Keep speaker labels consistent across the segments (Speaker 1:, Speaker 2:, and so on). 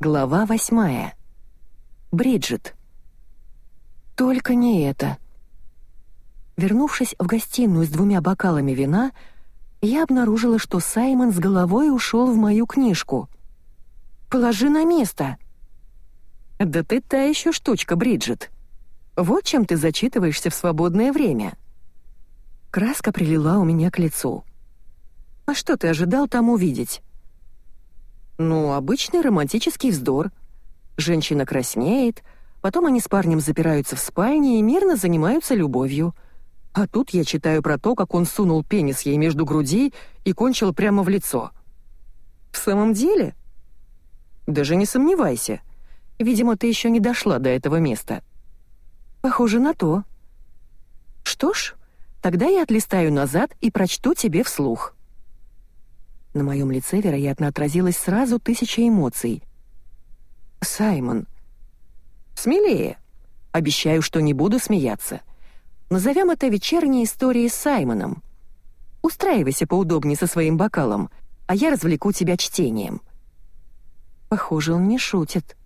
Speaker 1: Глава восьмая. Бриджит. Только не это. Вернувшись в гостиную с двумя бокалами вина, я обнаружила, что Саймон с головой ушел в мою книжку. «Положи на место!» «Да ты та еще штучка, Бриджит. Вот чем ты зачитываешься в свободное время». Краска прилила у меня к лицу. «А что ты ожидал там увидеть?» «Ну, обычный романтический вздор. Женщина краснеет, потом они с парнем запираются в спальне и мирно занимаются любовью. А тут я читаю про то, как он сунул пенис ей между грудей и кончил прямо в лицо. В самом деле? Даже не сомневайся. Видимо, ты еще не дошла до этого места. Похоже на то. Что ж, тогда я отлистаю назад и прочту тебе вслух. На моем лице, вероятно, отразилось сразу тысяча эмоций. Саймон. Смелее. Обещаю, что не буду смеяться. Назовем это вечерней историей с Саймоном. Устраивайся поудобнее со своим бокалом, а я развлеку тебя чтением. Похоже, он не шутит.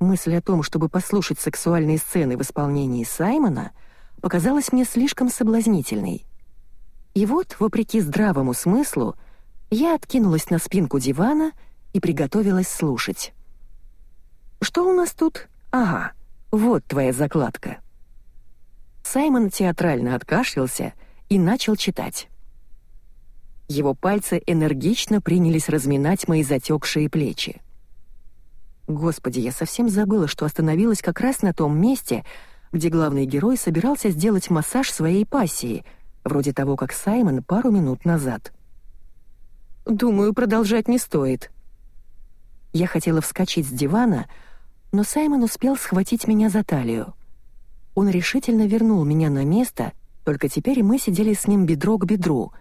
Speaker 1: Мысль о том, чтобы послушать сексуальные сцены в исполнении Саймона, показалась мне слишком соблазнительной. И вот, вопреки здравому смыслу, я откинулась на спинку дивана и приготовилась слушать. «Что у нас тут? Ага, вот твоя закладка». Саймон театрально откашлялся и начал читать. Его пальцы энергично принялись разминать мои затекшие плечи. Господи, я совсем забыла, что остановилась как раз на том месте, где главный герой собирался сделать массаж своей пассии, вроде того, как Саймон пару минут назад. «Думаю, продолжать не стоит». Я хотела вскочить с дивана, но Саймон успел схватить меня за талию. Он решительно вернул меня на место, только теперь мы сидели с ним бедро к бедру,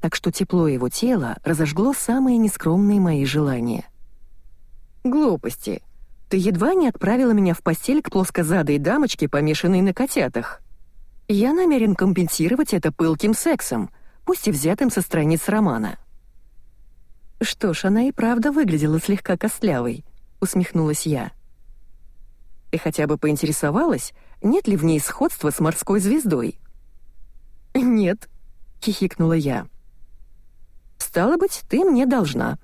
Speaker 1: так что тепло его тела разожгло самые нескромные мои желания — «Глупости. Ты едва не отправила меня в постель к плоскозадой дамочке, помешанной на котятах. Я намерен компенсировать это пылким сексом, пусть и взятым со страниц романа». «Что ж, она и правда выглядела слегка костлявой», — усмехнулась я. «Ты хотя бы поинтересовалась, нет ли в ней сходства с морской звездой?» «Нет», — хихикнула я. «Стало быть, ты мне должна.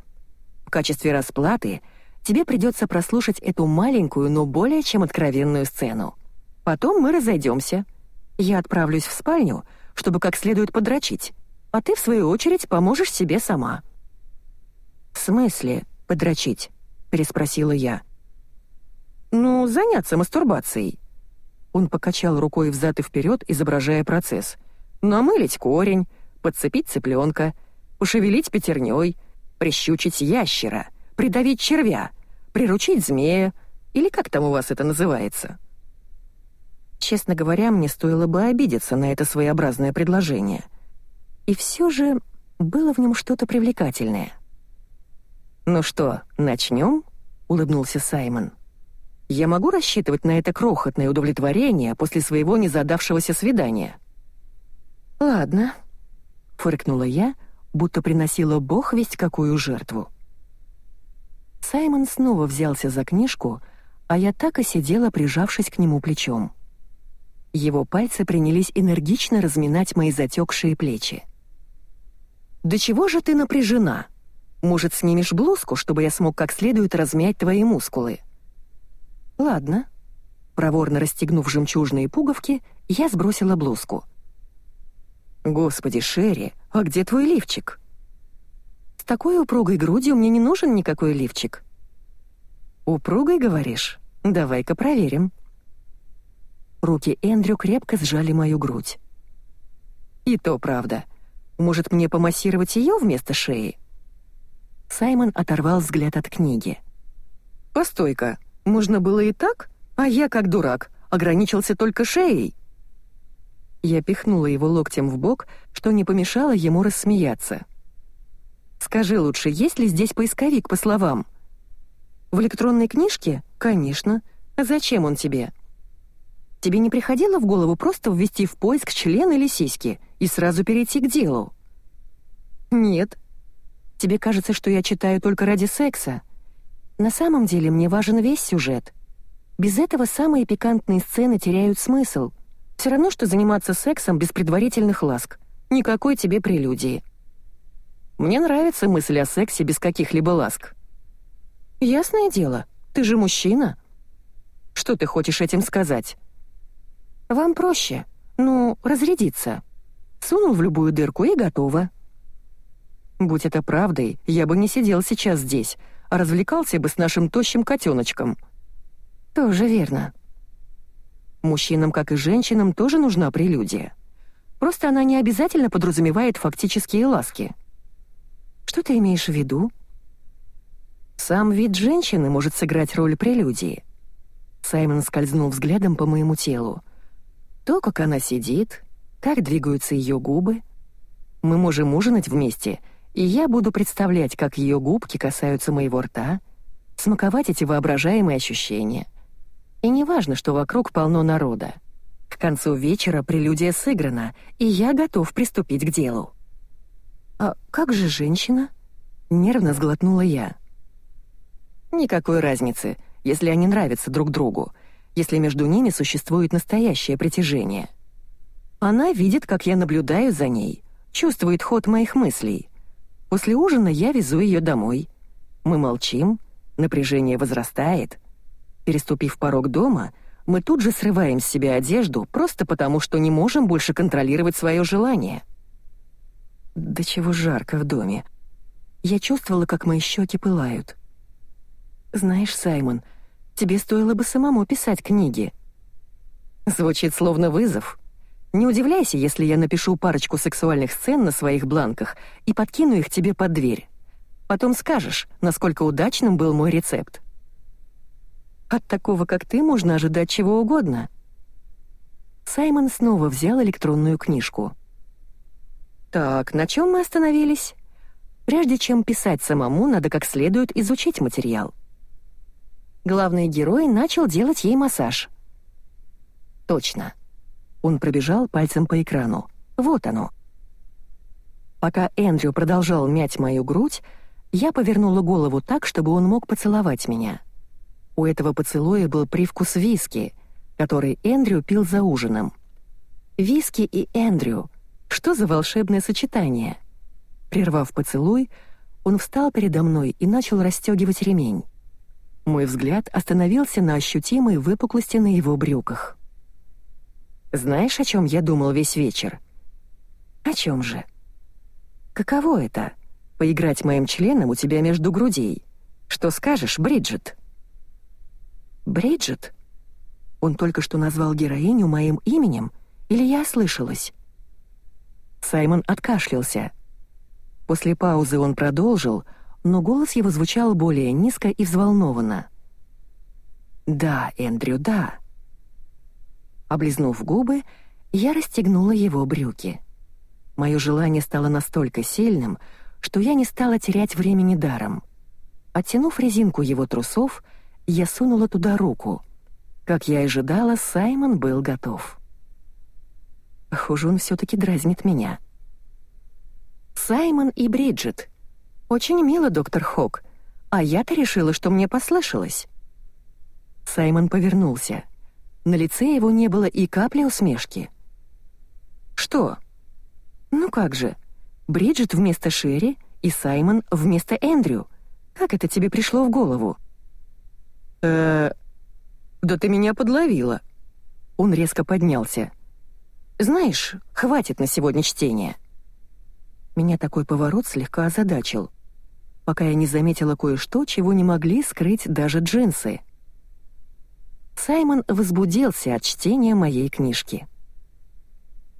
Speaker 1: В качестве расплаты — тебе придется прослушать эту маленькую, но более чем откровенную сцену. Потом мы разойдемся. Я отправлюсь в спальню, чтобы как следует подрочить, а ты, в свою очередь, поможешь себе сама». «В смысле подрочить?» — переспросила я. «Ну, заняться мастурбацией». Он покачал рукой взад и вперед, изображая процесс. «Намылить корень, подцепить цыпленка, пошевелить пятерней, прищучить ящера, придавить червя, приручить змея, или как там у вас это называется?» Честно говоря, мне стоило бы обидеться на это своеобразное предложение. И все же было в нем что-то привлекательное. «Ну что, начнем?» — улыбнулся Саймон. «Я могу рассчитывать на это крохотное удовлетворение после своего незадавшегося свидания?» «Ладно», — фыркнула я, будто приносила бог весть какую жертву. Саймон снова взялся за книжку, а я так и сидела, прижавшись к нему плечом. Его пальцы принялись энергично разминать мои затекшие плечи. «Да чего же ты напряжена? Может, снимешь блузку, чтобы я смог как следует размять твои мускулы?» «Ладно». Проворно расстегнув жемчужные пуговки, я сбросила блузку. «Господи, Шерри, а где твой лифчик?» С такой упругой грудью мне не нужен никакой лифчик. Упругой, говоришь? Давай-ка проверим. Руки Эндрю крепко сжали мою грудь. И то правда. Может, мне помассировать ее вместо шеи? Саймон оторвал взгляд от книги. «Постой-ка, можно было и так, а я, как дурак, ограничился только шеей». Я пихнула его локтем в бок, что не помешало ему рассмеяться. Скажи лучше, есть ли здесь поисковик по словам? В электронной книжке? Конечно. Зачем он тебе? Тебе не приходило в голову просто ввести в поиск член или сиськи и сразу перейти к делу? Нет. Тебе кажется, что я читаю только ради секса? На самом деле мне важен весь сюжет. Без этого самые пикантные сцены теряют смысл. Все равно, что заниматься сексом без предварительных ласк. Никакой тебе прелюдии. Мне нравится мысль о сексе без каких-либо ласк. Ясное дело, ты же мужчина. Что ты хочешь этим сказать? Вам проще. Ну, разрядиться. Сунул в любую дырку и готово. Будь это правдой, я бы не сидел сейчас здесь, а развлекался бы с нашим тощим котеночком. Тоже верно. Мужчинам, как и женщинам, тоже нужна прелюдия. Просто она не обязательно подразумевает фактические ласки. Что ты имеешь в виду? Сам вид женщины может сыграть роль прелюдии. Саймон скользнул взглядом по моему телу. То, как она сидит, как двигаются ее губы. Мы можем ужинать вместе, и я буду представлять, как ее губки касаются моего рта, смаковать эти воображаемые ощущения. И не важно, что вокруг полно народа. К концу вечера прелюдия сыграна, и я готов приступить к делу. «А как же женщина?» — нервно сглотнула я. «Никакой разницы, если они нравятся друг другу, если между ними существует настоящее притяжение. Она видит, как я наблюдаю за ней, чувствует ход моих мыслей. После ужина я везу ее домой. Мы молчим, напряжение возрастает. Переступив порог дома, мы тут же срываем с себя одежду просто потому, что не можем больше контролировать свое желание. До чего жарко в доме. Я чувствовала, как мои щеки пылают. Знаешь, Саймон, тебе стоило бы самому писать книги. Звучит словно вызов. Не удивляйся, если я напишу парочку сексуальных сцен на своих бланках и подкину их тебе под дверь. Потом скажешь, насколько удачным был мой рецепт. От такого, как ты, можно ожидать чего угодно. Саймон снова взял электронную книжку. Так, на чем мы остановились? Прежде чем писать самому, надо как следует изучить материал. Главный герой начал делать ей массаж. Точно. Он пробежал пальцем по экрану. Вот оно. Пока Эндрю продолжал мять мою грудь, я повернула голову так, чтобы он мог поцеловать меня. У этого поцелуя был привкус виски, который Эндрю пил за ужином. Виски и Эндрю что за волшебное сочетание? Прервав поцелуй, он встал передо мной и начал расстегивать ремень. Мой взгляд остановился на ощутимой выпуклости на его брюках. Знаешь, о чем я думал весь вечер? О чем же? Каково это — поиграть моим членом у тебя между грудей? Что скажешь, Бриджит? Бриджит? Он только что назвал героиню моим именем, или я ослышалась? Саймон откашлялся. После паузы он продолжил, но голос его звучал более низко и взволнованно. «Да, Эндрю, да». Облизнув губы, я расстегнула его брюки. Мое желание стало настолько сильным, что я не стала терять времени даром. Оттянув резинку его трусов, я сунула туда руку. Как я и ожидала, Саймон был готов. Похоже, он все-таки дразнит меня. Саймон и Бриджит. Очень мило, доктор Хок. А я-то решила, что мне послышалось. Саймон повернулся. На лице его не было и капли усмешки. «Что?» «Ну как же, Бриджит вместо Шерри и Саймон вместо Эндрю. Как это тебе пришло в голову?» «Э-э... Да ты меня подловила». Он резко поднялся. Знаешь, хватит на сегодня чтения. Меня такой поворот слегка озадачил, пока я не заметила кое-что, чего не могли скрыть даже джинсы. Саймон возбудился от чтения моей книжки.